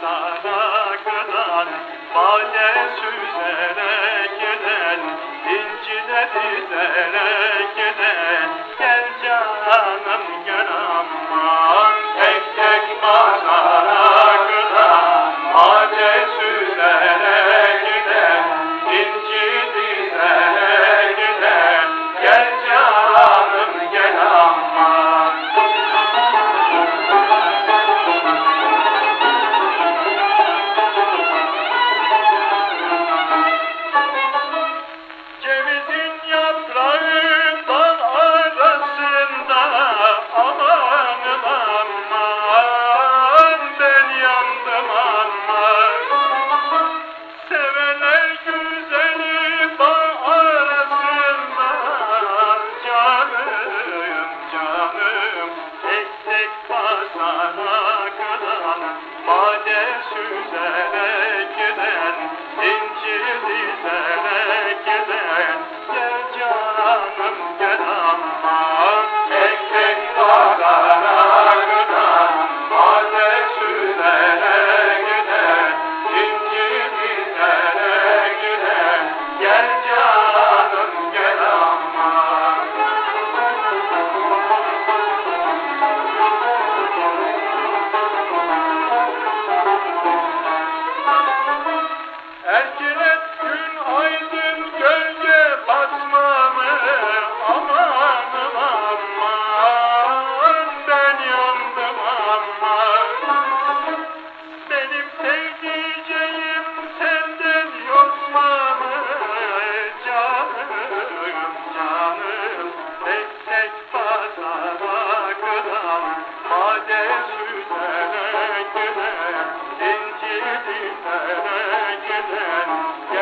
sana kınan Bade süzerek giden İncine dizerek giden sana kadar Yeah.